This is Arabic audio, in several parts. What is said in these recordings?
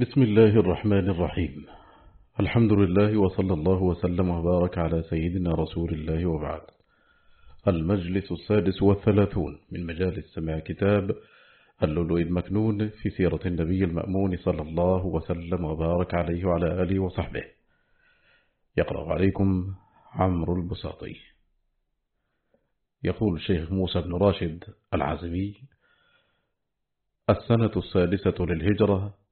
بسم الله الرحمن الرحيم. الحمد لله وصلى الله وسلم وبارك على سيدنا رسول الله وبعد. المجلس السادس والثلاثون من مجالس سماع كتاب اللؤلؤ المكنون في سيرة النبي المأمون صلى الله وسلم وبارك عليه وعلى آله وصحبه. يقرأ عليكم عمرو البساطي. يقول الشيخ موسى بن راشد العزمي السنة السادسة للهجرة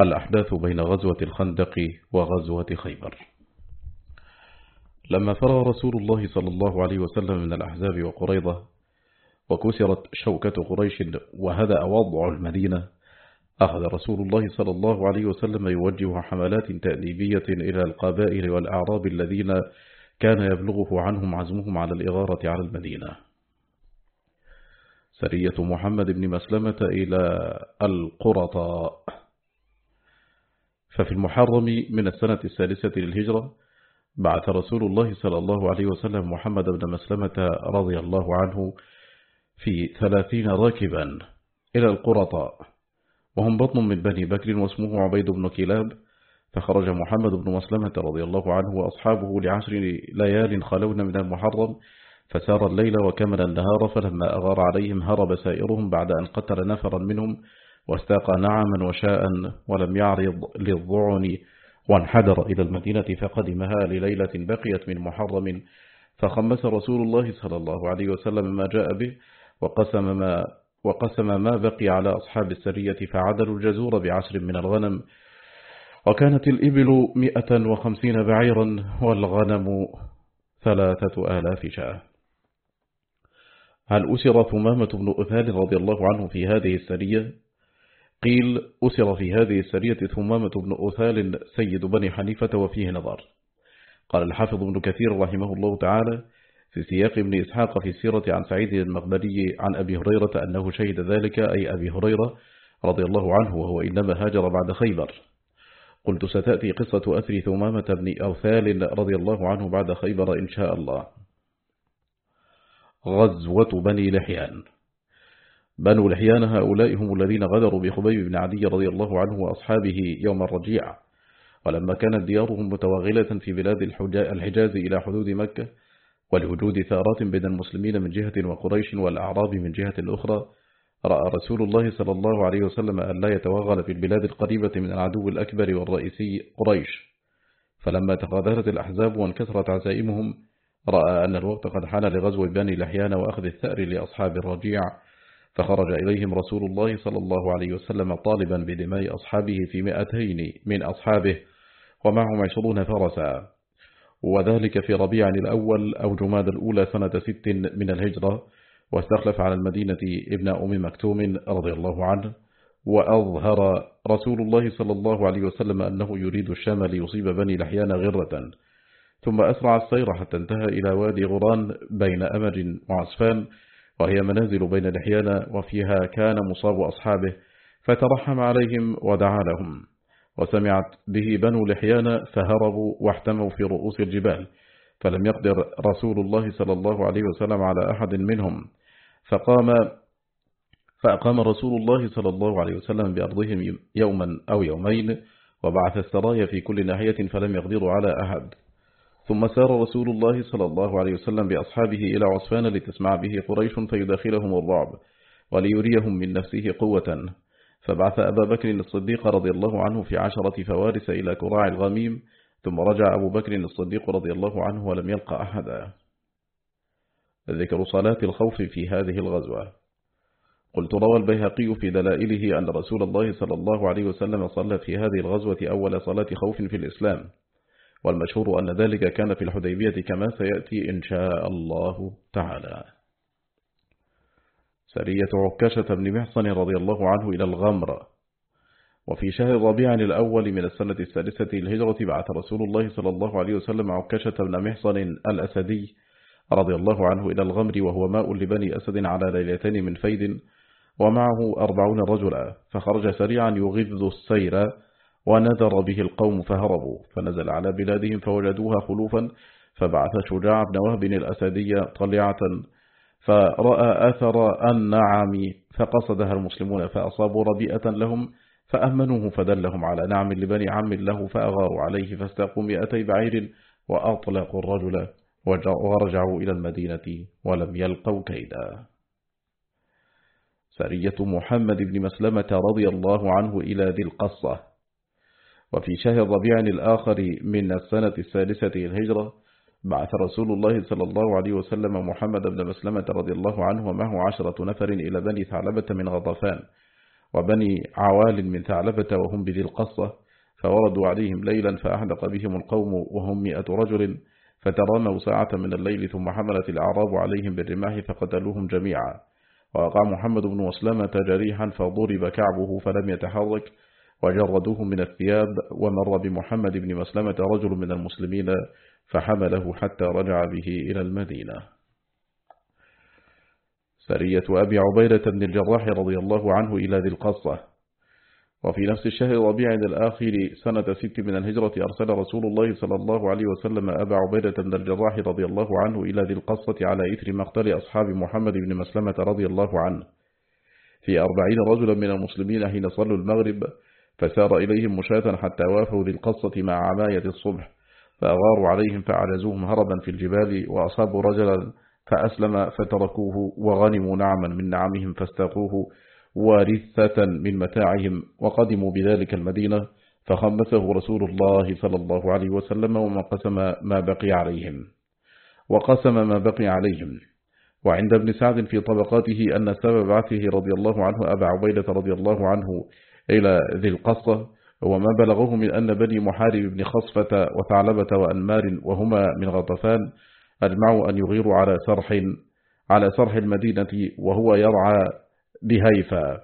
الأحداث بين غزوة الخندق وغزوة خيبر. لما فرغ رسول الله صلى الله عليه وسلم من الأحزاب وقريضة وكسرت شوكة قريش وهدأ وضع المدينة أخذ رسول الله صلى الله عليه وسلم يوجه حملات تأديبية إلى القبائل والأعراب الذين كان يبلغه عنهم عزمهم على الإغارة على المدينة. سرية محمد بن مسلمة إلى القرطاء. ففي المحرم من السنة الثالثة للهجرة بعث رسول الله صلى الله عليه وسلم محمد بن مسلمة رضي الله عنه في ثلاثين راكبا إلى القرطاء. وهم بطن من بني بكر واسمه عبيد بن كلاب. فخرج محمد بن مسلمة رضي الله عنه وأصحابه لعشر ليال خلون من المحرم فسار الليل وكمل النهار فلما أغار عليهم هرب سائرهم بعد أن قتل نفرا منهم واستاق نعما وشاء ولم يعرض للضعن وانحدر إلى المدينة فقدمها لليلة بقيت من محرم. فخمس رسول الله صلى الله عليه وسلم ما جاء به وقسم ما, وقسم ما بقي على أصحاب السرية فعدلوا الجزور بعشر من الغنم. وكانت الإبل مئة وخمسين بعيرا والغنم ثلاثة آلاف شاة. هل أسر ثمامة بن أثال رضي الله عنه في هذه السرية؟ قيل أسر في هذه السرية ثمامة بن أثال سيد بني حنيفة وفيه نظر. قال الحافظ ابن كثير رحمه الله تعالى في سياق ابن إسحاق في السيرة عن سعيد المغبري عن أبي هريرة أنه شهد ذلك أي أبي هريرة رضي الله عنه وهو إنما هاجر بعد خيبر. قلت ستأتي قصة أثر ثمامة بن أوثال رضي الله عنه بعد خيبر إن شاء الله. غزوة بني لحيان. بنو لحيان هؤلاء هم الذين غدروا بخبيب بن عدي رضي الله عنه وأصحابه يوم الرجيع. ولما كانت ديارهم متوغلة في بلاد الحجاز إلى حدود مكة ولوجود ثارات بين المسلمين من جهة وقريش والأعراب من جهة أخرى رأى رسول الله صلى الله عليه وسلم أن لا يتوغل في البلاد القريبة من العدو الأكبر والرئيسي قريش. فلما تقاذرت الأحزاب وانكسرت عزائمهم رأى أن الوقت قد حان لغزو بني لحيان وأخذ الثأر لأصحاب الرجيع فخرج إليهم رسول الله صلى الله عليه وسلم طالبا بدماء أصحابه في مئتين من أصحابه ومعهم عشرون فرسا. وذلك في ربيع الأول أو جماد الأولى سنة ست من الهجرة واستخلف على المدينة ابن أم مكتوم رضي الله عنه وأظهر رسول الله صلى الله عليه وسلم أنه يريد الشام ليصيب بني لحيان غرة. ثم أسرع السير حتى انتهى إلى وادي غران بين أمج وعسفان وهي منازل بين لحيان وفيها كان مصاب أصحابه فترحم عليهم ودعا لهم. وسمعت به بنو لحيان فهربوا واحتموا في رؤوس الجبال فلم يقدر رسول الله صلى الله عليه وسلم على أحد منهم. فقام فأقام رسول الله صلى الله عليه وسلم بأرضهم يوما أو يومين وبعث السرايا في كل ناحية فلم يقدروا على أحد. ثم سار رسول الله صلى الله عليه وسلم بأصحابه إلى عصفان لتسمع به قريش فيداخلهم الرعب وليريهم من نفسه قوة. فبعث أبا بكر الصديق رضي الله عنه في عشرة فوارس إلى كراع الغميم ثم رجع أبو بكر الصديق رضي الله عنه ولم يلقى أحدا. ذكر صلاة الخوف في هذه الغزوة. قلت روى البيهقي في دلائله أن رسول الله صلى الله عليه وسلم صلى في هذه الغزوة أول صلاة خوف في الإسلام. والمشهور أن ذلك كان في الحديبية كما سيأتي إن شاء الله تعالى. سرية عكاشة بن محصن رضي الله عنه إلى الغمر. وفي شهر ربيع الأول من السنة السادسة الهجرة بعث رسول الله صلى الله عليه وسلم عكاشة بن محصن الأسدي رضي الله عنه إلى الغمر وهو ماء لبني أسد على ليلتين من فيد ومعه أربعون رجلا. فخرج سريعا يغذ السير ونذر به القوم فهربوا فنزل على بلادهم فوجدوها خلوفا فبعث شجاع بن وهب الأسدية طلعة فرأى أثر النعم فقصدها المسلمون فأصابوا ربيئة لهم فأمنوه فدلهم على نعم لبني عم له فأغاروا عليه فاستاقوا مئتي بعير وأطلقوا الرجل ورجعوا إلى المدينة ولم يلقوا كيدا. سرية محمد بن مسلمة رضي الله عنه إلى ذي القصة. وفي شهر ربيع الآخر من السنة الثالثة الهجرة بعث رسول الله صلى الله عليه وسلم محمد بن مسلمة رضي الله عنه ومعه عشرة نفر إلى بني ثعلبة من غضفان وبني عوال من ثعلبة وهم بذي القصة فوردوا عليهم ليلا فأحدق بهم القوم وهم مئة رجل فتراموا ساعة من الليل ثم حملت الأعراب عليهم بالرماح فقتلوهم جميعا. وقع محمد بن مسلمة جريحا فضرب كعبه فلم يتحرك وجردوه من الثياب ومر بمحمد بن مسلمة رجل من المسلمين فحمله حتى رجع به إلى المدينة. سرية أبي عبيدة بن الجراح رضي الله عنه إلى ذي القصة. وفي نفس الشهر ربيع الآخر سنة ست من الهجرة أرسل رسول الله صلى الله عليه وسلم أبا عبيدة بن الجراح رضي الله عنه إلى ذي القصة على إثر مقتل أصحاب محمد بن مسلمة رضي الله عنه. في أربعين رجلا من المسلمين حين صلوا المغرب فسار إليهم مشاة حتى وافوا ذي القصة مع عماية الصبح فأغاروا عليهم فعجزوهم هربا في الجبال وأصابوا رجلا فأسلم فتركوه وغنموا نعما من نعمهم فاستاقوه وارثة من متاعهم وقدموا بذلك المدينة فخمسه رسول الله صلى الله عليه وسلم وما قسم ما بقي عليهم. وقسم ما بقي عليهم. وعند ابن سعد في طبقاته أن سبب بعثه رضي الله عنه أبا عبيدة رضي الله عنه إلى ذي القصة وما بلغه من أن بني محارب بن خصفة وثعلبة وأنمار وهما من غطفان أجمعوا أن يغيروا على سرح على سرح المدينة وهو يرعى بهيفا.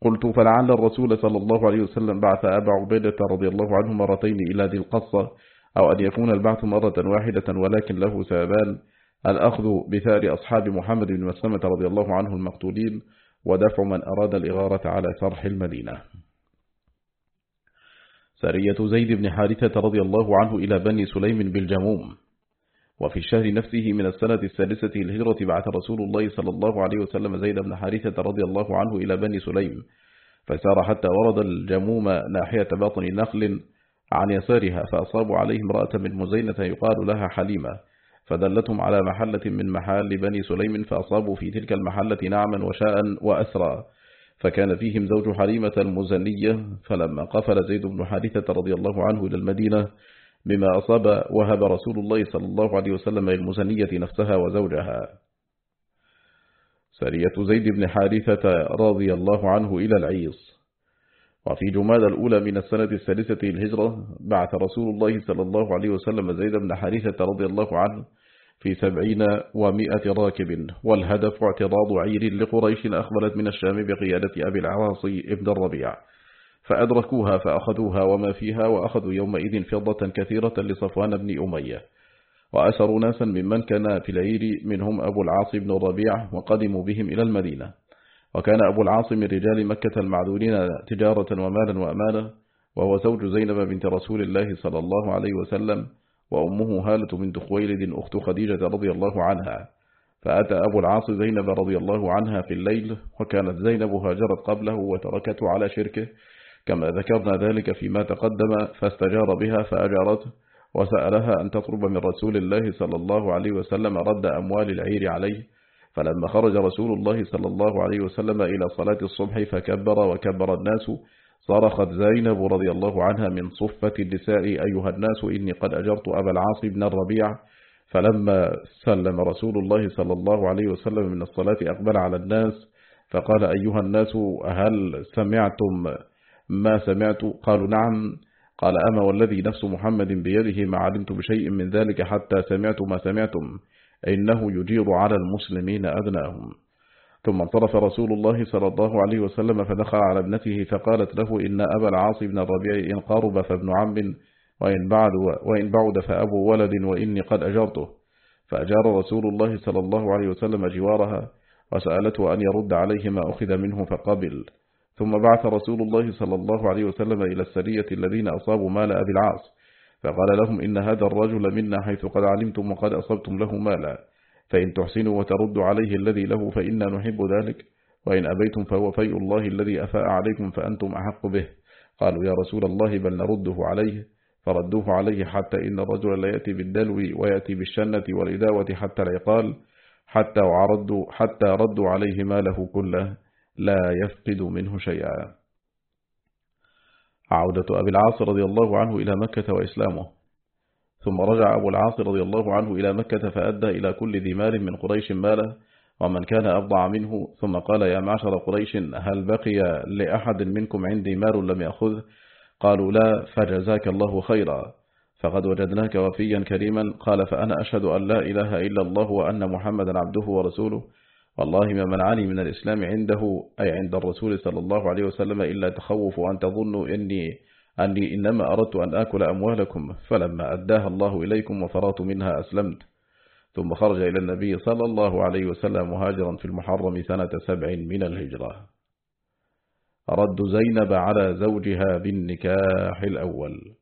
قلت فلعل الرسول صلى الله عليه وسلم بعث أبا عبيدة رضي الله عنه مرتين إلى ذي القصة أو أن يكون البعث مرة واحدة ولكن له سببان الأخذ بثار أصحاب محمد بن مسلمة رضي الله عنه المقتولين ودفع من أراد الإغارة على سرح المدينة. سرية زيد بن حارثة رضي الله عنه إلى بني سليم بالجموم. وفي الشهر نفسه من السنة الثالثة الهجرة بعث رسول الله صلى الله عليه وسلم زيد بن حارثة رضي الله عنه إلى بني سليم. فسار حتى ورد الجموم ناحية باطن نخل عن يسارها فأصابوا عليه امرأة من مزينة يقال لها حليمة. فدلتهم على محلة من محال بني سليم فأصابوا في تلك المحلة نعما وشاء وأسرى فكان فيهم زوج حليمة المزنية فلما قفل زيد بن حارثة رضي الله عنه إلى المدينة بما أصاب وهب رسول الله صلى الله عليه وسلم المزنية نفسها وزوجها. سرية زيد بن حارثة رضي الله عنه إلى العيص. وفي جمال الأولى من السنة الثالثة الهجرة بعث رسول الله صلى الله عليه وسلم زيد بن حارثة رضي الله عنه في سبعين ومائة راكب والهدف اعتراض عير لقريش أخبرت من الشام بقيادة أبي العواصي ابن الربيع فأدركوها فأخذوها وما فيها وأخذوا يومئذ فضة كثيرة لصفوان بن أمية وأسروا ناسا ممن كان في العير منهم أبو العاص بن الربيع وقدموا بهم إلى المدينة. وكان أبو العاص من رجال مكة المعدودين تجارة ومالا وأمانة وهو زوج زينب بنت رسول الله صلى الله عليه وسلم وأمه هالة بنت خويلد أخت خديجة رضي الله عنها. فأتى أبو العاص زينب رضي الله عنها في الليل وكانت زينب هاجرت قبله وتركته على شركه كما ذكرنا ذلك فيما تقدم فاستجار بها فأجارته وسألها أن تطلب من رسول الله صلى الله عليه وسلم رد أموال العير عليه فلما خرج رسول الله صلى الله عليه وسلم إلى صلاة الصبح فكبر وكبر الناس. صرخت زينب رضي الله عنها من صفة النساء أيها الناس إني قد أجرت أبا العاص بن الربيع. فلما سلم رسول الله صلى الله عليه وسلم من الصلاة أقبل على الناس فقال أيها الناس هل سمعتم ما سمعت؟ قالوا نعم. قال أما والذي نفس محمد بيده ما علمت بشيء من ذلك حتى سمعت ما سمعتم. إنه يجير على المسلمين أدناهم. ثم انصرف رسول الله صلى الله عليه وسلم فدخل على ابنته فقالت له إن أبا العاص بن الربيع إن قارب فابن عم وإن بعد, وإن بعد فأبو ولد وإني قد أجرته. فأجار رسول الله صلى الله عليه وسلم جوارها وسألته أن يرد عليه ما أخذ منه فقبل. ثم بعث رسول الله صلى الله عليه وسلم إلى السرية الذين أصابوا مال أبي العاص. فقال لهم إن هذا الرجل منا حيث قد علمتم وقد أصبتم له مالا. فإن تحسنوا وتردوا عليه الذي له فإنا نحب ذلك. وإن أبيتم فهو فيء الله الذي أفاء عليكم فأنتم أحق به. قالوا يا رسول الله بل نرده عليه. فردوه عليه حتى إن الرجل لا يأتي بالدلو ويأتي بالشنة والإداوة حتى لا يقال. حتى, حتى ردوا عليه ماله كله. لا يفقد منه شيئا. عودة أبي العاص رضي الله عنه إلى مكة وإسلامه. ثم رجع أبو العاص رضي الله عنه إلى مكة فأدى إلى كل ذي مال من قريش ماله ومن كان أبضع منه. ثم قال يا معشر قريش هل بقي لأحد منكم عندي مال لم يأخذ قالوا لا فجزاك الله خيرا. فقد وجدناك وفيا كريما. قال فأنا أشهد أن لا إله إلا الله وأن محمدا عبده ورسوله. والله ما منعني من الإسلام عنده أي عند الرسول صلى الله عليه وسلم إلا تخوف أن تظنوا إني أني إنما أردت أن آكل أموالكم فلما أداها الله إليكم وفرأت منها أسلمت. ثم خرج إلى النبي صلى الله عليه وسلم مهاجرا في المحرم سنة سبع من الهجرة. رد زينب على زوجها بالنكاح الأول.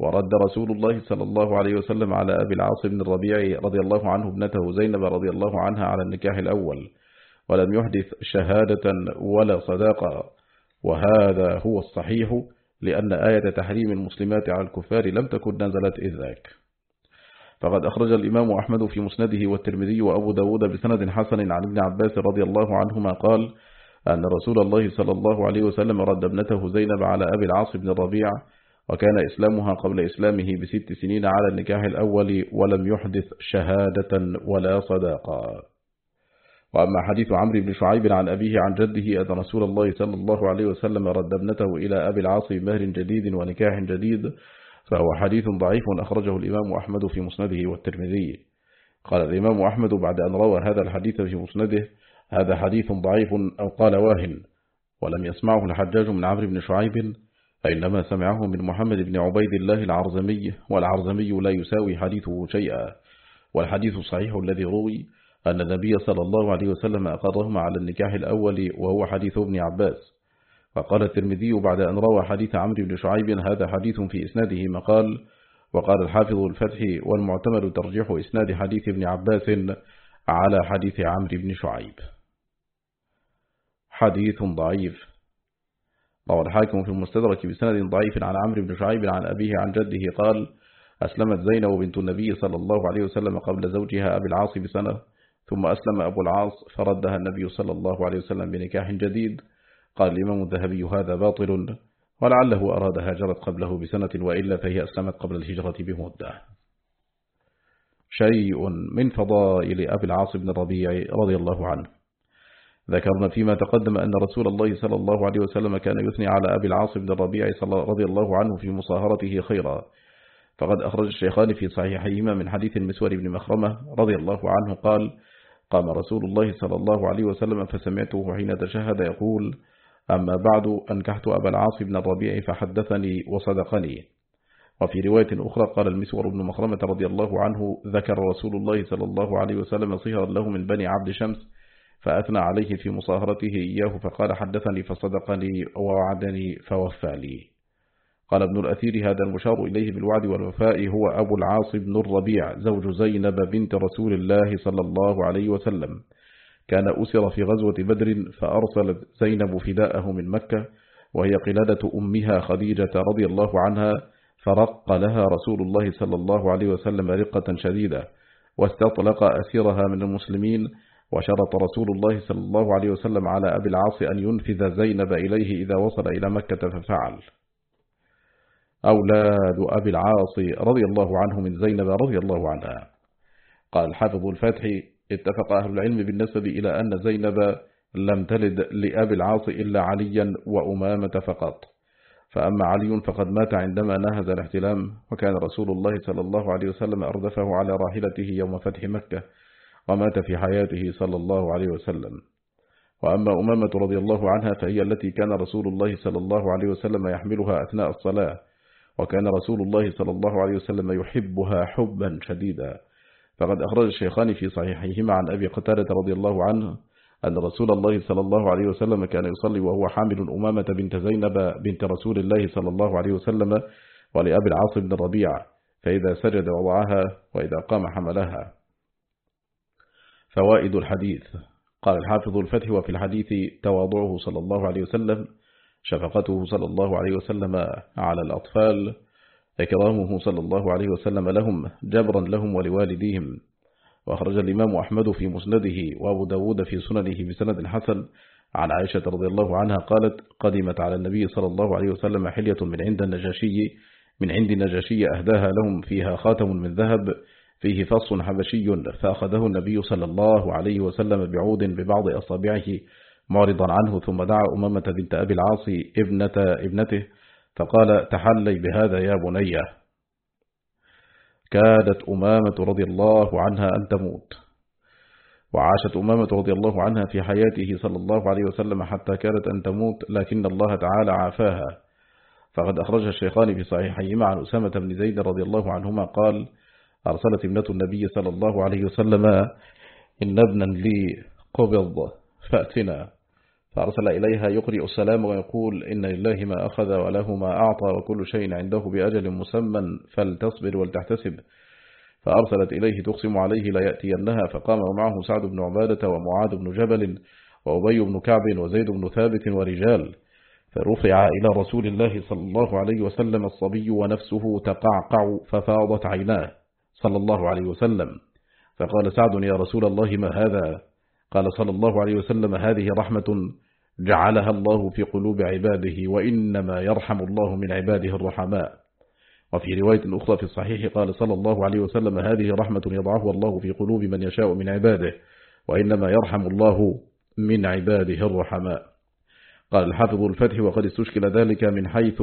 ورد رسول الله صلى الله عليه وسلم على أبي العاص بن الربيع رضي الله عنه ابنته زينب رضي الله عنها على النكاح الأول ولم يحدث شهادة ولا صداقة. وهذا هو الصحيح لأن آية تحريم المسلمات على الكفار لم تكن نزلت إذ ذاك. فقد أخرج الإمام أحمد في مسنده والترمذي وأبو داود بسند حسن عن ابن عباس رضي الله عنهما قال أن رسول الله صلى الله عليه وسلم رد ابنته زينب على أبي العاص بن الربيع وكان إسلامها قبل إسلامه بست سنين على النكاح الأول ولم يحدث شهادة ولا صداقا وأما حديث عمرو بن شعيب عن أبيه عن جده أن رسول الله صلى الله عليه وسلم رد ابنته إلى أبي العاص بمهر جديد ونكاح جديد فهو حديث ضعيف أخرجه الإمام أحمد في مسنده والترمذي. قال الإمام أحمد بعد أن روى هذا الحديث في مسنده هذا حديث ضعيف أو قال واهن. ولم يسمعه الحجاج من عمرو بن شعيب فإنما سمعه من محمد بن عبيد الله العرزمي والعرزمي لا يساوي حديثه شيئا والحديث الصحيح الذي روي أن النبي صلى الله عليه وسلم أقرهم على النكاح الأول وهو حديث ابن عباس. فقال الترمذي بعد أن روى حديث عمرو بن شعيب هذا حديث في إسناده مقال وقال الحافظ الفتح والمعتمد ترجيح إسناد حديث ابن عباس على حديث عمرو بن شعيب. حديث ضعيف. روى الحاكم في المستدرك بسند ضعيف عن عمرو بن شعيب عن أبيه عن جده قال أسلمت زينب بنت النبي صلى الله عليه وسلم قبل زوجها أبي العاص بسنة ثم أسلم أبو العاص فردها النبي صلى الله عليه وسلم بنكاح جديد. قال الإمام الذهبي هذا باطل ولعله أراد هاجرت قبله بسنة وإلا فهي أسلمت قبل الهجرة بمدة. شيء من فضائل أبي العاص بن الربيع رضي الله عنه. ذكرنا فيما تقدم أن رسول الله صلى الله عليه وسلم كان يثني على أبي العاص بن الربيع رضي الله عنه في مصاهرته خيرا. فقد أخرج الشيخان في صحيحيهما من حديث المسور بن مخرمة رضي الله عنه قال قام رسول الله صلى الله عليه وسلم فسمعته حين تشهد يقول أما بعد أنكحت أبا العاص بن الربيع فحدثني وصدقني. وفي رواية أخرى قال المسور بن مخرمة رضي الله عنه ذكر رسول الله صلى الله عليه وسلم صهرا له من بني عبد شمس فأثنى عليه في مصاهرته إياه فقال حدثني فصدقني ووعدني فوفى لي. قال ابن الأثير هذا المشار إليه بالوعد والوفاء هو أبو العاص بن الربيع زوج زينب بنت رسول الله صلى الله عليه وسلم. كان أسر في غزوة بدر فأرسلت زينب فداءه من مكة وهي قلادة أمها خديجة رضي الله عنها فرق لها رسول الله صلى الله عليه وسلم رقة شديدة واستطلق أسيرها من المسلمين وشرط رسول الله صلى الله عليه وسلم على أبي العاص أن ينفذ زينب إليه إذا وصل إلى مكة ففعل. أولاد أبي العاص رضي الله عنه من زينب رضي الله عنها. قال حافظ الفتح اتفق أهل العلم بالنسب إلى أن زينب لم تلد لأبي العاص إلا عليا وأمامة فقط. فأما علي فقد مات عندما نهز الاحتلام وكان رسول الله صلى الله عليه وسلم أردفه على راحلته يوم فتح مكة. ومات في حياته صلى الله عليه وسلم. وأما أمامة رضي الله عنها فهي التي كان رسول الله صلى الله عليه وسلم يحملها أثناء الصلاة وكان رسول الله صلى الله عليه وسلم يحبها حبا شديدا. فقد أخرج الشيخان في صحيحيهما عن أبي قتادة رضي الله عنه أن رسول الله صلى الله عليه وسلم كان يصلي وهو حامل أمامة بنت زينب بنت رسول الله صلى الله عليه وسلم ولأبي العاص بن الربيع فإذا سجد وضعها وإذا قام حملها. فوائد الحديث. قال الحافظ الفتح وفي الحديث تواضعه صلى الله عليه وسلم شفقته صلى الله عليه وسلم على الأطفال إكرامه صلى الله عليه وسلم لهم جبرا لهم ولوالديهم. وأخرج الإمام أحمد في مسنده وأبو داود في سننه بسند حسن عن عائشة رضي الله عنها قالت قدمت على النبي صلى الله عليه وسلم حلية من عند النجاشي من عند النجاشي أهداها لهم فيها خاتم من ذهب فيه فص حبشي فأخذه النبي صلى الله عليه وسلم بعود ببعض أصابعه معرضا عنه ثم دعا أمامة بنت أبي العاصي ابنة ابنته فقال تحلي بهذا يا بني. كادت أمامة رضي الله عنها أن تموت. وعاشت أمامة رضي الله عنها في حياته صلى الله عليه وسلم حتى كانت أن تموت لكن الله تعالى عافاها. فقد أخرج الشيخان في صحيحيهما عن أسامة بن زيد رضي الله عنهما قال أرسلت ابنة النبي صلى الله عليه وسلم إن ابنا لي قبض فأتنا. فأرسل إليها يقرئ السلام ويقول إن لله ما أخذ وله ما أعطى وكل شيء عنده بأجل مسمى فلتصبر ولتحتسب. فأرسلت إليه تقسم عليه لا يأتينها فقام معه سعد بن عبادة ومعاذ بن جبل وأبي بن كعب وزيد بن ثابت ورجال. فرفع إلى رسول الله صلى الله عليه وسلم الصبي ونفسه تقعقع ففاضت عيناه. صلى الله عليه وسلم. فقال سعد يا رسول الله ما هذا؟ قال صلى الله عليه وسلم هذه رحمة جعلها الله في قلوب عباده وإنما يرحم الله من عباده الرحماء. وفي رواية أخرى في الصحيح قال صلى الله عليه وسلم هذه رحمة يضعها الله في قلوب من يشاء من عباده وإنما يرحم الله من عباده الرحماء. قال الحافظ الفتح وقد استشكل ذلك من حيث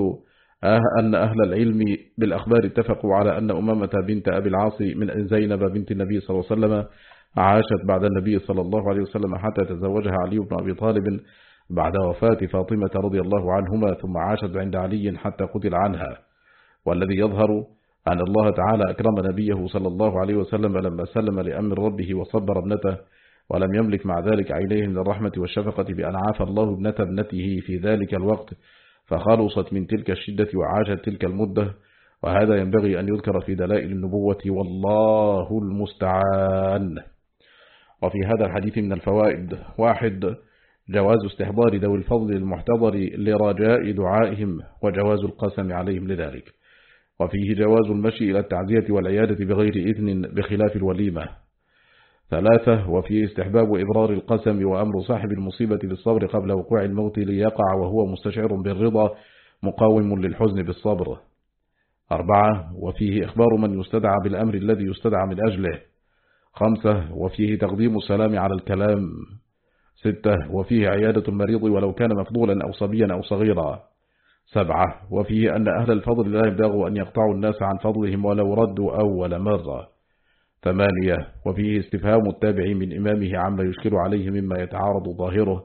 أن أهل العلم بالأخبار اتفقوا على أن أمامة بنت أبي العاص من زينب بنت النبي صلى الله عليه وسلم عاشت بعد النبي صلى الله عليه وسلم حتى تزوجها علي بن أبي طالب بعد وفاة فاطمة رضي الله عنهما ثم عاشت عند علي حتى قتل عنها. والذي يظهر أن الله تعالى أكرم نبيه صلى الله عليه وسلم لما سلم لأمر ربه وصبر ابنته ولم يملك مع ذلك عينيه من الرحمة والشفقة بأن عاف الله ابنة ابنته في ذلك الوقت. فخلصت من تلك الشدة وعاشت تلك المدة وهذا ينبغي أن يذكر في دلائل النبوة والله المستعان. وفي هذا الحديث من الفوائد واحد جواز استحضار ذوي الفضل المحتضر لرجاء دعائهم وجواز القسم عليهم لذلك. وفيه جواز المشي إلى التعزية والعيادة بغير إذن بخلاف الوليمة. ثلاثة وفيه استحباب إبرار القسم وأمر صاحب المصيبة بالصبر قبل وقوع الموت ليقع وهو مستشعر بالرضا مقاوم للحزن بالصبر. أربعة وفيه إخبار من يستدعى بالأمر الذي يستدعى من أجله. خمسة وفيه تقديم السلام على الكلام. ستة وفيه عيادة المريض ولو كان مفضولا أو صبيا أو صغيرا. سبعة وفيه أن أهل الفضل لا يبدأوا أن يقطعوا الناس عن فضلهم ولو ردوا أول مرة. ثمانية وفيه استفهام التابع من إمامه عما يشكل عليه مما يتعارض ظاهره.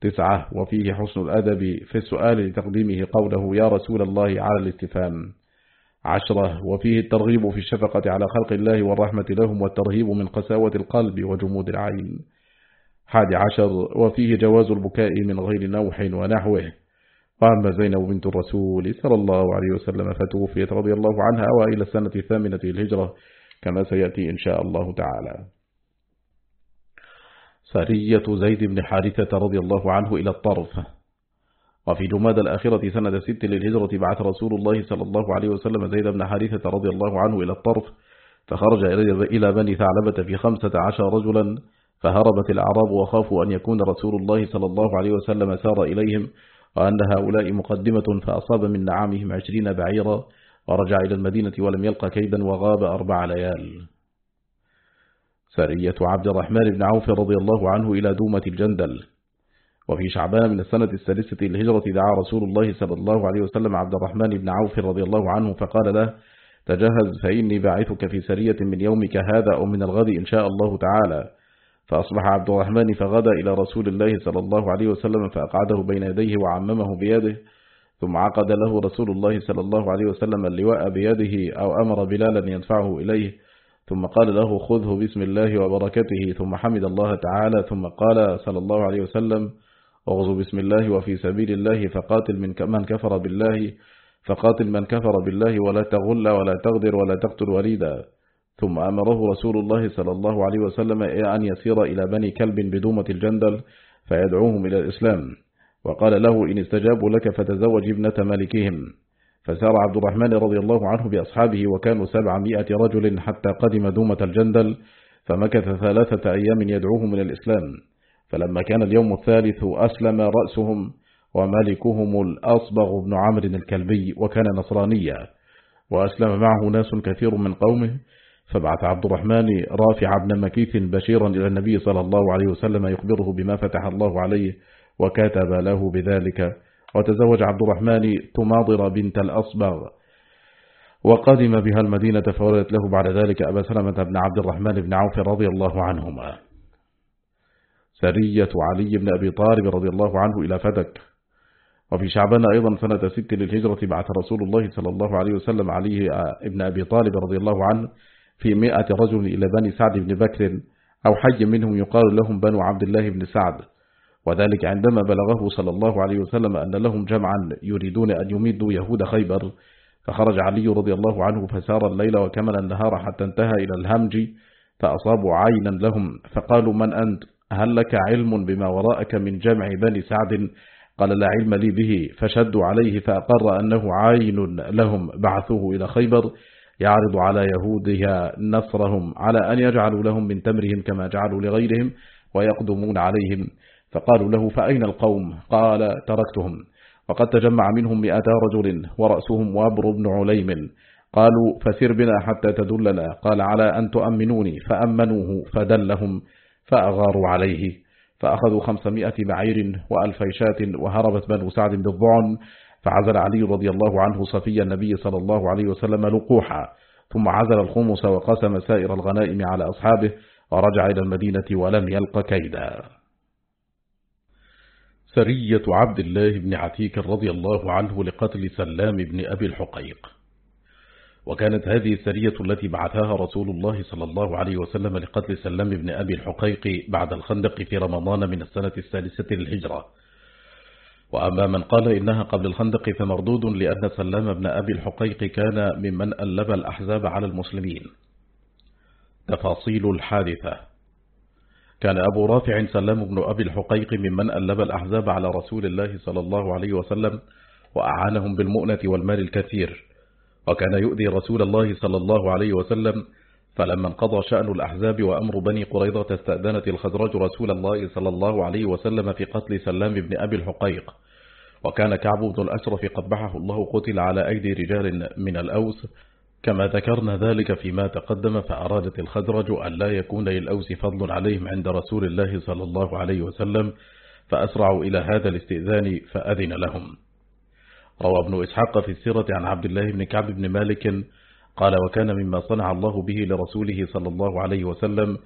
تسعة وفيه حسن الأدب في السؤال لتقديمه قوله يا رسول الله على الاستفهام. عشرة وفيه الترغيب في الشفقة على خلق الله والرحمة لهم والترهيب من قساوة القلب وجمود العين. حادي عشر وفيه جواز البكاء من غير نوح ونحوه. وأما زينب بنت الرسول صلى الله عليه وسلم فتوفيت رضي الله عنها وإلى السنة الثامنة الهجرة كما سيأتي إن شاء الله تعالى. سرية زيد بن حارثة رضي الله عنه إلى الطرف. وفي جماد الآخرة سنة ست للهجرة بعث رسول الله صلى الله عليه وسلم زيد بن حارثة رضي الله عنه إلى الطرف فخرج إلى بني ثعلبة في خمسة عشر رجلا فهربت الأعراب وخافوا أن يكون رسول الله صلى الله عليه وسلم سار إليهم وأن هؤلاء مقدمة فأصاب من نعامهم عشرين بعيرا. ورجع إلى المدينة ولم يلقى كيدا وغاب أربع ليال. سرية عبد الرحمن بن عوف رضي الله عنه إلى دومة الجندل. وفي شعبان من السنة السادسة الهجرة دعا رسول الله صلى الله عليه وسلم عبد الرحمن بن عوف رضي الله عنه فقال له تجهز فإني باعثك في سرية من يومك هذا أو من الغد إن شاء الله تعالى. فأصبح عبد الرحمن فغدا إلى رسول الله صلى الله عليه وسلم فأقعده بين يديه وعممه بيده. ثم عقد له رسول الله صلى الله عليه وسلم اللواء بيده أو أمر بلالا يدفعه إليه. ثم قال له خذه بسم الله وبركته ثم حمد الله تعالى. ثم قال صلى الله عليه وسلم اغزو بسم الله وفي سبيل الله فقاتل من من كفر بالله فقاتل من كفر بالله ولا تغل ولا تغدر ولا تقتل وليدا. ثم أمره رسول الله صلى الله عليه وسلم أن يسير إلى بني كلب بدومة الجندل فيدعوهم إلى الإسلام. وقال له إن استجابوا لك فتزوج ابنة ملكهم فسار عبد الرحمن رضي الله عنه بأصحابه وكانوا سبعمائة رجل حتى قدم دومة الجندل فمكث ثلاثة أيام يدعوهم من الإسلام. فلما كان اليوم الثالث أسلم رأسهم وملكهم الأصبغ بن عمرو الكلبي وكان نصرانيا. وأسلم معه ناس كثير من قومه. فبعث عبد الرحمن رافع بن مكيث بشيرا إلى النبي صلى الله عليه وسلم يخبره بما فتح الله عليه وكتب له بذلك. وتزوج عبد الرحمن تماضر بنت الأصبغ. وقدم بها المدينة فولدت له بعد ذلك أبا سلمة بن عبد الرحمن بن عوف رضي الله عنهما. سرية علي بن أبي طالب رضي الله عنه إلى فدك وفي شعبان أيضا سنة ست للهجرة بعث رسول الله صلى الله عليه وسلم عليه ابن أبي طالب رضي الله عنه في مئة رجل إلى بني سعد بن بكر أو حي منهم يقال لهم بنو عبد الله بن سعد. وذلك عندما بلغه صلى الله عليه وسلم أن لهم جمعا يريدون أن يمدوا يهود خيبر فخرج علي رضي الله عنه فسار الليل وكمل النهار حتى انتهى إلى الهمج فأصابوا عينا لهم فقالوا من أنت؟ هل لك علم بما وراءك من جمع بني سعد؟ قال لا علم لي به فشدوا عليه فأقر أنه عين لهم بعثوه إلى خيبر يعرض على يهودها نصرهم على أن يجعلوا لهم من تمرهم كما جعلوا لغيرهم ويقدمون عليهم. فقالوا له فأين القوم؟ قال تركتهم. وقد تجمع منهم مئتا رجل ورأسهم وابر بن عليم. قالوا فسر بنا حتى تدلنا. قال على أن تؤمنوني. فأمنوه فدلهم فأغاروا عليه. فأخذوا خمسمائة بعير وألفي شاة وهربت بنو سعد بالضعن. فعزل علي رضي الله عنه صفي النبي صلى الله عليه وسلم لقوحا. ثم عزل الخمس وقسم سائر الغنائم على أصحابه ورجع إلى المدينة ولم يلق كيدا. سرية عبد الله بن عتيك رضي الله عنه لقتل سلام بن أبي الحقيق. وكانت هذه السرية التي بعثها رسول الله صلى الله عليه وسلم لقتل سلام بن أبي الحقيق بعد الخندق في رمضان من السنة السادسة للهجرة. وأما من قال إنها قبل الخندق فمردود لأن سلام بن أبي الحقيق كان ممن ألب الأحزاب على المسلمين. تفاصيل الحادثة. كان أبو رافع سلام بن أبي الحقيق ممن ألب الأحزاب على رسول الله صلى الله عليه وسلم وأعانهم بالمؤنة والمال الكثير. وكان يؤذي رسول الله صلى الله عليه وسلم فلما انقضى شأن الأحزاب وأمر بني قريظة استأذنت الخزرج رسول الله صلى الله عليه وسلم في قتل سلام بن أبي الحقيق. وكان كعب بن الأشرف قد بحه الله قتل على أيدي رجال من الأوس كما ذكرنا ذلك فيما تقدم فأرادت الخزرج أن لا يكون للأوس فضل عليهم عند رسول الله صلى الله عليه وسلم فأسرعوا إلى هذا الاستئذان فأذن لهم. روى ابن إسحاق في السيرة عن عبد الله بن كعب بن مالك قال وكان مما صنع الله به لرسوله صلى الله عليه وسلم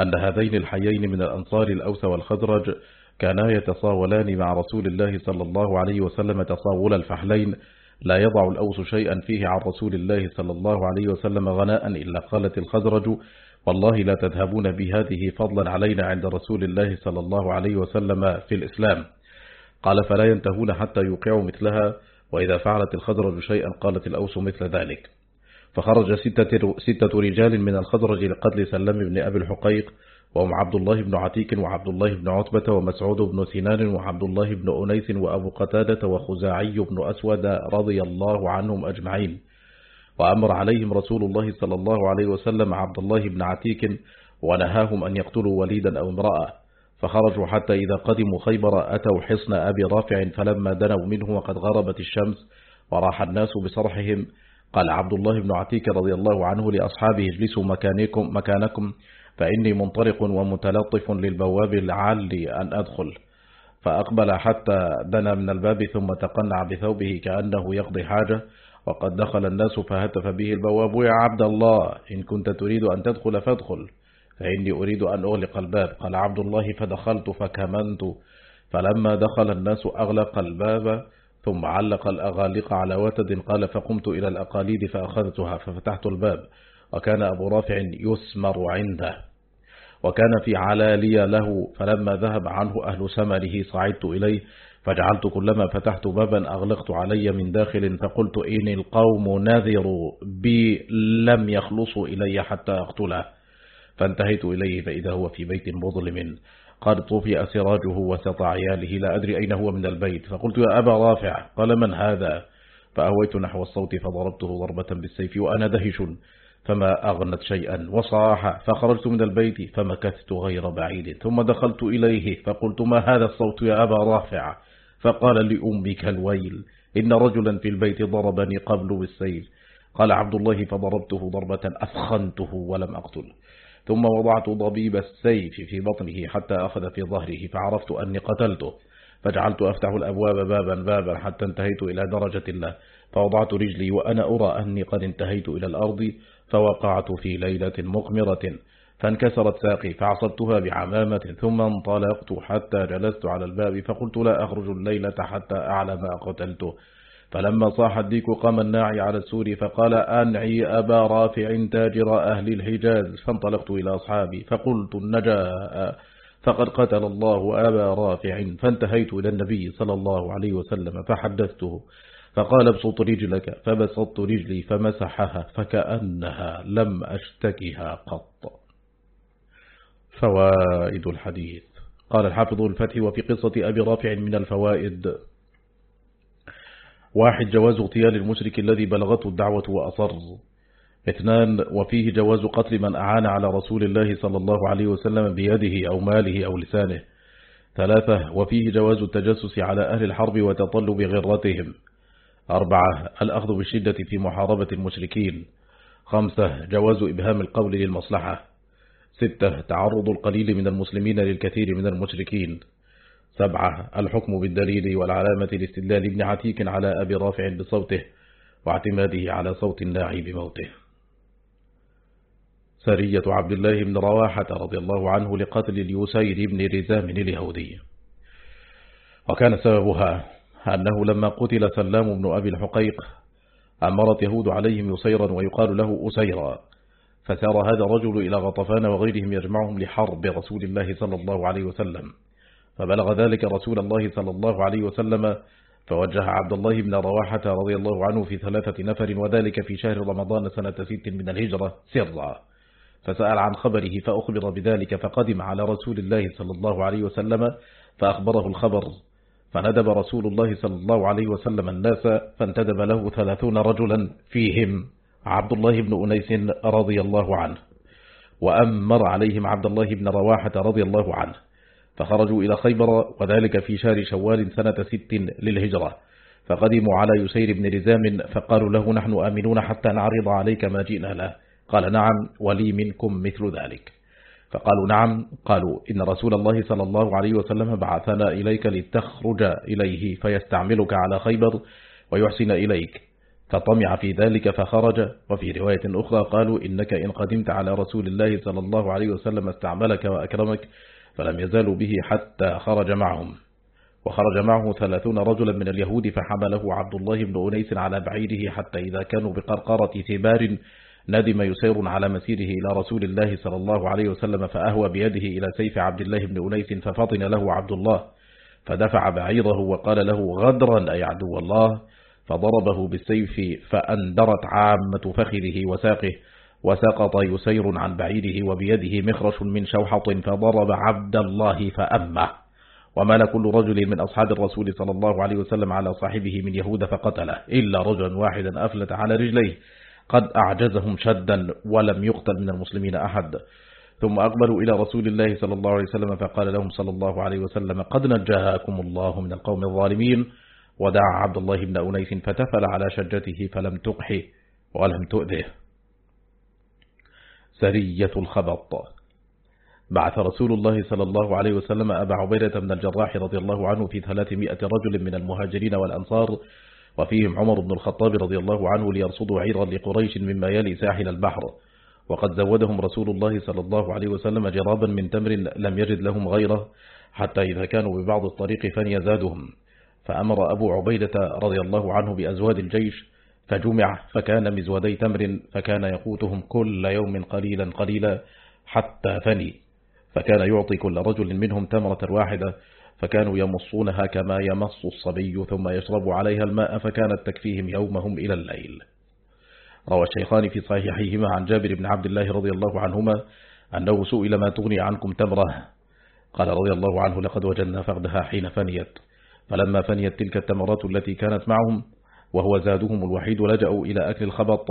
أن هذين الحيين من الأنصار الأوس والخزرج كانا يتصاولان مع رسول الله صلى الله عليه وسلم تصاول الفحلين لا يضع الأوس شيئا فيه عن رسول الله صلى الله عليه وسلم غناء إلا قالت الخزرج. والله لا تذهبون بهذه فضلا علينا عند رسول الله صلى الله عليه وسلم في الإسلام. قال فلا ينتهون حتى يوقعوا مثلها وإذا فعلت الخزرج شيئا قالت الأوس مثل ذلك. فخرج ستة, ستة رجال من الخزرج لقتل سلم بن أبي الحقيق وهم عبد الله بن عتيك وعبد الله بن عتبة ومسعود بن سنان وعبد الله بن أنيس وأبو قتادة وخزاعي بن أسود رضي الله عنهم أجمعين. وأمر عليهم رسول الله صلى الله عليه وسلم عبد الله بن عتيك ونهاهم أن يقتلوا وليدا أو امرأة. فخرجوا حتى إذا قدموا خيبر أتوا حصن أبي رافع فلما دنوا منه وقد غربت الشمس وراح الناس بصرحهم. قال عبد الله بن عتيك رضي الله عنه لأصحابه اجلسوا مكانكم, مكانكم فإني منطلق ومتلطف للبواب لعلي أن أدخل. فأقبل حتى دنا من الباب ثم تقنع بثوبه كأنه يقضي حاجة. وقد دخل الناس فهتف به البواب. يا عبد الله إن كنت تريد أن تدخل فادخل. فإني أريد أن أغلق الباب. قال عبد الله فدخلت فكمنت. فلما دخل الناس أغلق الباب ثم علق الأغاليق على وتد قال فقمت إلى الأقاليد فأخذتها ففتحت الباب. وكان أبو رافع يسمر عنده وكان في علالي له فلما ذهب عنه أهل سمره صعدت إليه فجعلت كلما فتحت بابا أغلقت علي من داخل فقلت إن القوم نذروا بي لم يخلصوا إلي حتى أقتله. فانتهيت إليه فإذا هو في بيت مظلم. قد طفئ سراجه وسط عياله لا أدري أين هو من البيت. فقلت يا أبا رافع قال من هذا؟ فأهويت نحو الصوت فضربته ضربة بالسيف وأنا دهش. فما أغنت شيئا. وصاح فخرجت من البيت فمكثت غير بعيد. ثم دخلت إليه فقلت ما هذا الصوت يا أبا رافع؟ فقال لأمك الويل إن رجلا في البيت ضربني قبل بالسيف قال عبد الله فضربته ضربة أفخنته ولم أقتل. ثم وضعت ضبيب السيف في بطنه حتى أخذ في ظهره فعرفت أني قتلته. فجعلت أفتح الأبواب بابا بابا حتى انتهيت إلى درجة الله. فوضعت رجلي وأنا أرى أني قد انتهيت إلى الأرض. فوقعت في ليلة مقمرة فانكسرت ساقي فعصبتها بعمامة ثم انطلقت حتى جلست على الباب فقلت لا أخرج الليلة حتى أعلم قتلته. فلما صاح الديك قام الناعي على السور فقال أنعي أبا رافع تاجر أهل الحجاز. فانطلقت إلى أصحابي فقلت النجاء فقد قتل الله أبا رافع فانتهيت إلى النبي صلى الله عليه وسلم فحدثته. فقال ابسط رجلك فبسطت رجلي فمسحها فكأنها لم أشتكها قط. فوائد الحديث. قال الحافظ الفتح وفي قصة أبي رافع من الفوائد واحد جواز اغتيال المشرك الذي بلغته الدعوة وأصر. اثنان وفيه جواز قتل من أعان على رسول الله صلى الله عليه وسلم بيده أو ماله أو لسانه. ثلاثة وفيه جواز التجسس على أهل الحرب وتطلب غرتهم. أربعة الأخذ بالشدة في محاربة المشركين؟ خمسة جواز إبهام القول للمصلحة؟ ستة تعرض القليل من المسلمين للكثير من المشركين؟ سبعة الحكم بالدليل والعلامة لاستدلال ابن عتيك على أبي رافع بصوته واعتماده على صوت الناعي بموته. سرية عبد الله بن رواحة رضي الله عنه لقتل اليسير بن رزام اليهودي. وكان سببها أنه لما قتل سلام بن أبي الحقيق أمرت يهود عليهم يسيرا ويقال له أسيرا فسار هذا الرجل إلى غطفان وغيرهم يجمعهم لحرب رسول الله صلى الله عليه وسلم. فبلغ ذلك رسول الله صلى الله عليه وسلم فوجه عبد الله بن رواحة رضي الله عنه في ثلاثة نفر وذلك في شهر رمضان سنة ست من الهجرة سرا. فسأل عن خبره فأخبر بذلك فقدم على رسول الله صلى الله عليه وسلم فأخبره الخبر. فندب رسول الله صلى الله عليه وسلم الناس فانتدب له ثلاثون رجلا فيهم عبد الله بن أنيس رضي الله عنه وأمر عليهم عبد الله بن رواحة رضي الله عنه فخرجوا إلى خيبر وذلك في شهر شوال سنة ست للهجرة فقدموا على يسير بن رزام فقالوا له نحن آمنون حتى نعرض عليك ما جئنا له قال نعم ولي منكم مثل ذلك. فقالوا نعم قالوا إن رسول الله صلى الله عليه وسلم بعثنا إليك لتخرج إليه فيستعملك على خيبر ويحسن إليك. فطمع في ذلك فخرج. وفي رواية أخرى قالوا إنك إن قدمت على رسول الله صلى الله عليه وسلم استعملك وأكرمك فلم يزالوا به حتى خرج معهم. وخرج معه ثلاثون رجلا من اليهود فحمله عبد الله بن أنيس على بعيده حتى إذا كانوا بقرقرة ثبار ندم يسير على مسيره إلى رسول الله صلى الله عليه وسلم فأهوى بيده إلى سيف عبد الله بن أنيس ففطن له عبد الله فدفع بعيره وقال له غدرا أي عدو الله؟ فضربه بالسيف فأندرت عامة فخذه وساقه وسقط يسير عن بعيده وبيده مخرش من شوحط فضرب عبد الله فأمه. ومال كل رجل من أصحاب الرسول صلى الله عليه وسلم على صاحبه من يهود فقتله إلا رجلا واحدا أفلت على رجليه. قد أعجزهم شدا ولم يقتل من المسلمين أحد. ثم أقبلوا إلى رسول الله صلى الله عليه وسلم فقال لهم صلى الله عليه وسلم قد نجاكم الله من القوم الظالمين. ودعا عبد الله بن أنيس فتفل على شجته فلم تقحي ولم تؤذه. سرية الخبط. بعث رسول الله صلى الله عليه وسلم أبا عبيدة بن الجراح رضي الله عنه في ثلاثمائة رجل من المهاجرين والأنصار وفيهم عمر بن الخطاب رضي الله عنه ليرصدوا عيرا لقريش مما يلي ساحل البحر. وقد زودهم رسول الله صلى الله عليه وسلم جرابا من تمر لم يجد لهم غيره حتى إذا كانوا ببعض الطريق فني زادهم فأمر أبو عبيدة رضي الله عنه بأزواد الجيش فجمع فكان مزودي تمر فكان يقوتهم كل يوم قليلا قليلا حتى فني. فكان يعطي كل رجل منهم تمرة واحدة فكانوا يمصونها كما يمص الصبي ثم يشرب عليها الماء فكانت تكفيهم يومهم إلى الليل. روى الشيخان في صحيحيهما عن جابر بن عبد الله رضي الله عنهما أنه سئل ما تغني عنكم تمرة. قال رضي الله عنه لقد وجدنا فقدها حين فنيت. فلما فنيت تلك التمرات التي كانت معهم وهو زادهم الوحيد لجأوا إلى أكل الخبط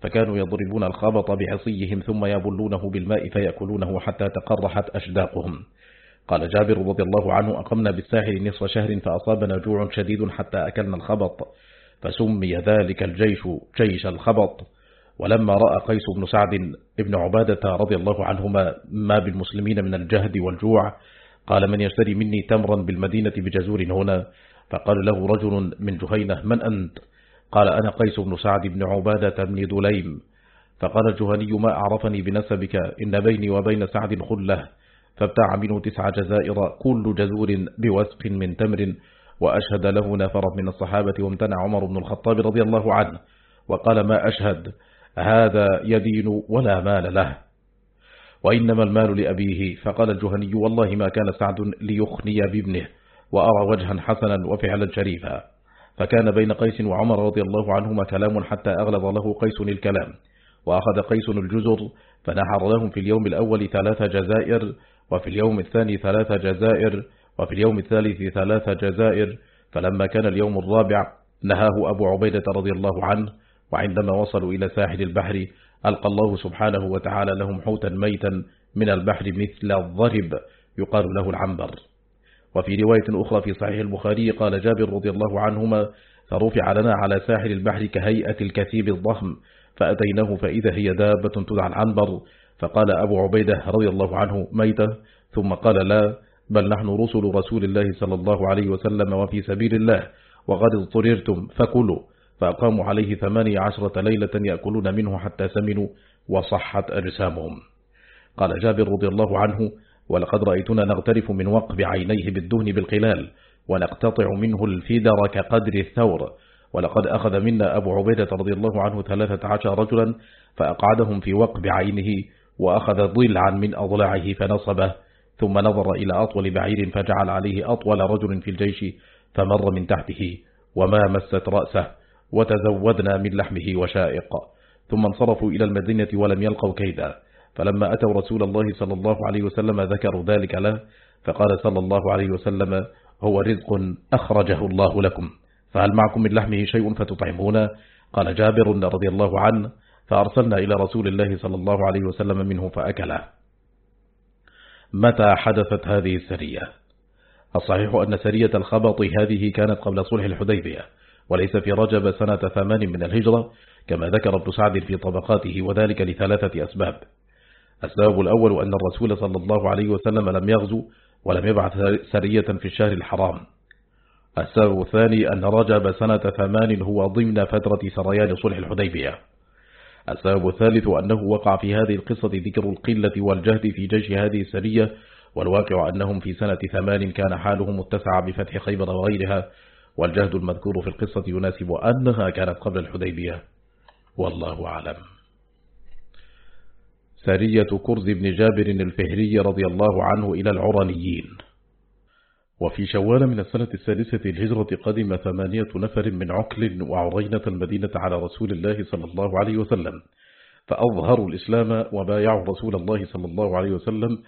فكانوا يضربون الخبط بعصيهم ثم يبلونه بالماء فيأكلونه حتى تقرحت أشداقهم. قال جابر رضي الله عنه أقمنا بالساحل نصف شهر فأصابنا جوع شديد حتى أكلنا الخبط فسمي ذلك الجيش جيش الخبط. ولما رأى قيس بن سعد ابن عبادة رضي الله عنهما ما بالمسلمين من الجهد والجوع قال من يشتري مني تمرا بالمدينة بجزور هنا؟ فقال له رجل من جهينة من أنت؟ قال أنا قيس بن سعد بن عبادة بن دليم. فقال الجهني ما أعرفني بنسبك إن بيني وبين سعد خلة. فابتاع منه تسع جزائر كل جزور بوسق من تمر وأشهد له نفر من الصحابة وامتنع عمر بن الخطاب رضي الله عنه وقال ما أشهد هذا يدين ولا مال له. وإنما المال لأبيه فقال الجهني والله ما كان سعد ليخني بابنه وأرى وجها حسنا وفعلا شريفا. فكان بين قيس وعمر رضي الله عنهما كلام حتى أغلظ له قيس الكلام وأخذ قيس الجزر فنحر لهم في اليوم الأول ثلاث جزائر وفي اليوم الثاني ثلاث جزائر وفي اليوم الثالث ثلاث جزائر. فلما كان اليوم الرابع نهاه أبو عبيدة رضي الله عنه وعندما وصلوا إلى ساحل البحر ألقى الله سبحانه وتعالى لهم حوتا ميتا من البحر مثل الضرب يقال له العنبر. وفي رواية أخرى في صحيح البخاري قال جابر رضي الله عنهما فرفع لنا على ساحل البحر كهيئة الكثيب الضخم فأتيناه فإذا هي دابة تدعى العنبر فقال أبو عبيدة رضي الله عنه ميتة ثم قال لا بل نحن رسل رسول الله صلى الله عليه وسلم وفي سبيل الله وقد اضطررتم فكلوا. فأقاموا عليه ثمانية عشرة ليلة يأكلون منه حتى سمنوا وصحت أجسامهم. قال جابر رضي الله عنه ولقد رأيتنا نغترف من وقب عينيه بالدهن بالقلال ونقتطع منه الفدر كقدر الثور. ولقد أخذ منا أبو عبيدة رضي الله عنه ثلاثة عشر رجلا فأقعدهم في وقب عينه وأخذ ضلعا من أضلاعه فنصبه ثم نظر إلى أطول بعير فجعل عليه أطول رجل في الجيش فمر من تحته وما مست رأسه وتزودنا من لحمه وشائق. ثم انصرفوا إلى المدينة ولم يلقوا كيدا. فلما أتوا رسول الله صلى الله عليه وسلم ذكروا ذلك له فقال صلى الله عليه وسلم هو رزق أخرجه الله لكم فهل معكم من لحمه شيء فتطعمون قال جابر رضي الله عنه فأرسلنا إلى رسول الله صلى الله عليه وسلم منه فأكله متى حدثت هذه السرية؟ الصحيح أن سرية الخبط هذه كانت قبل صلح الحديبية وليس في رجب سنة ثمان من الهجرة كما ذكر ابن سعد في طبقاته وذلك لثلاثة أسباب. السبب الأول أن الرسول صلى الله عليه وسلم لم يغزو ولم يبعث سرية في الشهر الحرام. السبب الثاني أن رجب سنة ثمان هو ضمن فترة سريان صلح الحديبية. السبب الثالث أنه وقع في هذه القصة ذكر القلة والجهد في جيش هذه السرية والواقع أنهم في سنة ثمان كان حالهم متسع بفتح خيبر وغيرها والجهد المذكور في القصة يناسب أنها كانت قبل الحديبية. والله أعلم. سرية كرز بن جابر الفهري رضي الله عنه إلى العرانيين وفي شوال من السنة السادسة الهجرة قدم ثمانية نفر من عكل وعرينة المدينة على رسول الله صلى الله عليه وسلم. فأظهروا الإسلام وبايعوا رسول الله صلى الله عليه وسلم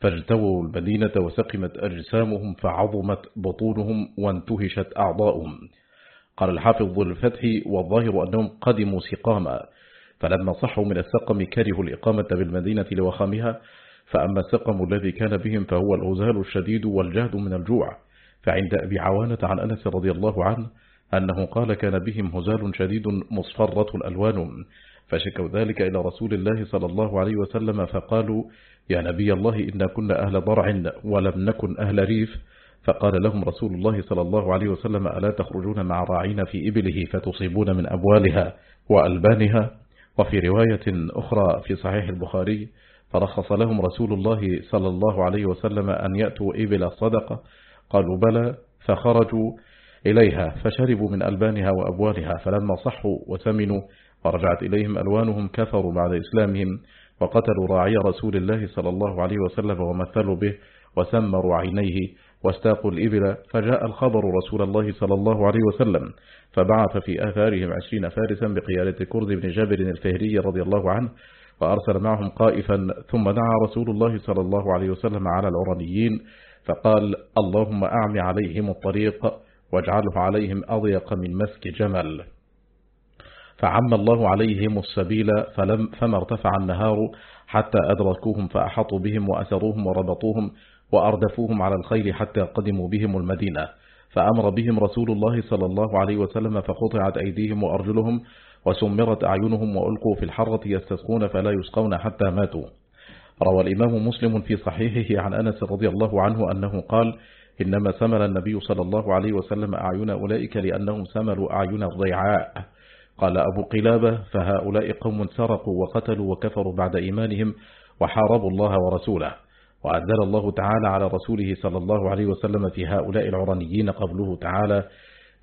فاجتووا المدينة وسقمت أجسامهم فعظمت بطونهم وانتهشت أعضاؤهم. قال الحافظ الفتح والظاهر أنهم قدموا سقاما. فلما صحوا من السقم كرهوا الإقامة بالمدينة لوخامها فأما السقم الذي كان بهم فهو الغزال الشديد والجهد من الجوع. فعند أبي عوانة عن أنس رضي الله عنه أنه قال كان بهم هزال شديد مصفرة الألوان. فشكوا ذلك إلى رسول الله صلى الله عليه وسلم فقالوا يا نبي الله إنا كنا أهل ضرع ولم نكن أهل ريف. فقال لهم رسول الله صلى الله عليه وسلم ألا تخرجون مع راعين في إبله فتصيبون من أبوالها وألبانها؟ وفي رواية أخرى في صحيح البخاري فرخص لهم رسول الله صلى الله عليه وسلم أن يأتوا إبل الصدقة قالوا بلى فخرجوا إليها فشربوا من ألبانها وأبوالها فلما صحوا وسمنوا ورجعت إليهم ألوانهم كفروا بعد إسلامهم وقتلوا راعي رسول الله صلى الله عليه وسلم ومثلوا به وسمروا عينيه واستاقوا الإبل فجاء الخبر رسول الله صلى الله عليه وسلم فبعث في آثارهم عشرين فارسا بقيادة كرد بن جابر الفهري رضي الله عنه وأرسل معهم قائفا ثم دعا رسول الله صلى الله عليه وسلم على العرانيين فقال اللهم أعم عليهم الطريق واجعله عليهم أضيق من مسك جمل. فعم الله عليهم السبيل فلم فما ارتفع النهار حتى أدركوهم فأحطوا بهم وأسروهم وربطوهم وأردفوهم على الخيل حتى قدموا بهم المدينة. فأمر بهم رسول الله صلى الله عليه وسلم فقطعت أيديهم وأرجلهم وسمرت أعينهم وألقوا في الحرة يستسقون فلا يسقون حتى ماتوا. روى الإمام مسلم في صحيحه عن أنس رضي الله عنه أنه قال إنما سمل النبي صلى الله عليه وسلم أعين أولئك لأنهم سملوا أعين الضيعاء قال أبو قلابة فهؤلاء قوم سرقوا وقتلوا وكفروا بعد إيمانهم وحاربوا الله ورسوله وأنزل الله تعالى على رسوله صلى الله عليه وسلم في هؤلاء العرانيين قبله تعالى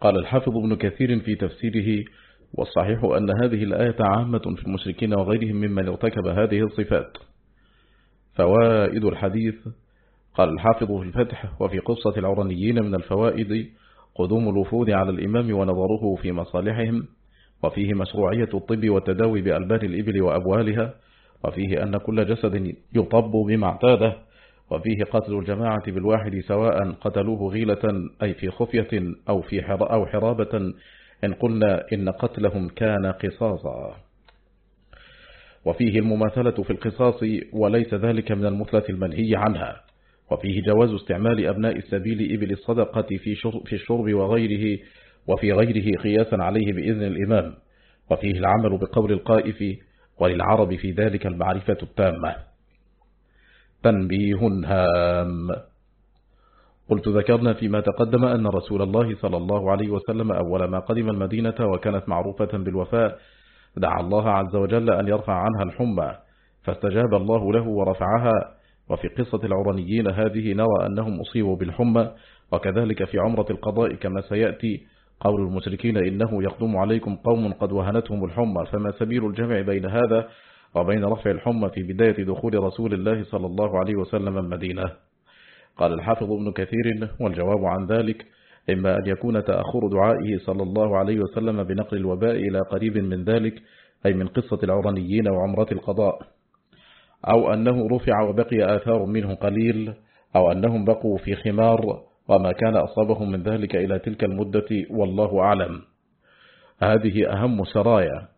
قال الحافظ ابن كثير في تفسيره والصحيح أن هذه الآية عامة في المشركين وغيرهم ممن ارتكب هذه الصفات. فوائد الحديث قال الحافظ في الفتح وفي قصة العرنيين من الفوائد قدوم الوفود على الإمام ونظره في مصالحهم وفيه مشروعية الطب والتداوي بألبان الإبل وأبوالها وفيه أن كل جسد يطب بما اعتاده. وفيه قتل الجماعة بالواحد سواء قتلوه غيلة أي في خفية أو, في أو حرابة. إن قلنا إن قتلهم كان قصاصا. وفيه المماثلة في القصاص وليس ذلك من المثلة المنهي عنها. وفيه جواز استعمال أبناء السبيل إبل الصدقة في الشرب وغيره وفي غيره قياسا عليه بإذن الإمام. وفيه العمل بقول القائف وللعرب في ذلك المعرفة التامة. تنبيه هام قلت ذكرنا فيما تقدم أن رسول الله صلى الله عليه وسلم أول ما قدم المدينة وكانت معروفة بالوفاء دعا الله عز وجل أن يرفع عنها الحمى فاستجاب الله له ورفعها. وفي قصة العرنيين هذه نرى أنهم أصيبوا بالحمى وكذلك في عمرة القضاء كما سيأتي قول المشركين إنه يقدم عليكم قوم قد وهنتهم الحمى فما سبيل الجمع بين هذا وبين رفع الحمى في بداية دخول رسول الله صلى الله عليه وسلم المدينة. قال الحافظ ابن كثير والجواب عن ذلك إما أن يكون تأخر دعائه صلى الله عليه وسلم بنقل الوباء إلى قريب من ذلك أي من قصة العرنيين وعمرة القضاء أو أنه رفع وبقي آثار منه قليل أو أنهم بقوا في خمار وما كان أصابهم من ذلك إلى تلك المدة والله أعلم. هذه أهم سرايا.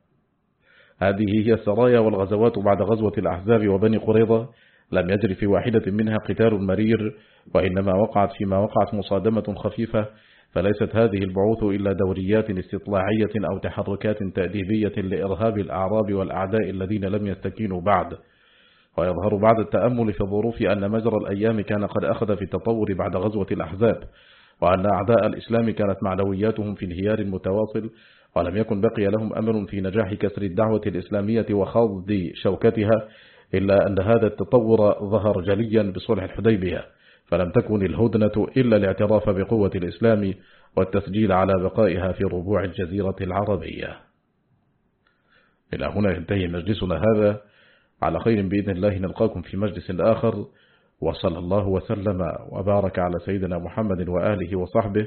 هذه هي السرايا والغزوات بعد غزوة الأحزاب وبني قريظة. لم يجري في واحدة منها قتال مرير وإنما وقعت فيما وقعت مصادمة خفيفة. فليست هذه البعوث إلا دوريات استطلاعية أو تحركات تأديبية لإرهاب الأعراب والأعداء الذين لم يستكينوا بعد. ويظهر بعد التأمل في الظروف أن مجرى الأيام كان قد أخذ في التطور بعد غزوة الأحزاب وأن أعداء الإسلام كانت معنوياتهم في انهيار متواصل ولم يكن بقي لهم أمل في نجاح كسر الدعوة الإسلامية وخاض شوكتها إلا أن هذا التطور ظهر جليا بصلح الحديبية فلم تكن الهدنة إلا الاعتراف بقوة الإسلام والتسجيل على بقائها في ربوع الجزيرة العربية. إلى هنا ينتهي مجلسنا هذا. على خير بإذن الله نلقاكم في مجلس آخر. وصلى الله وسلم وبارك على سيدنا محمد وآله وصحبه.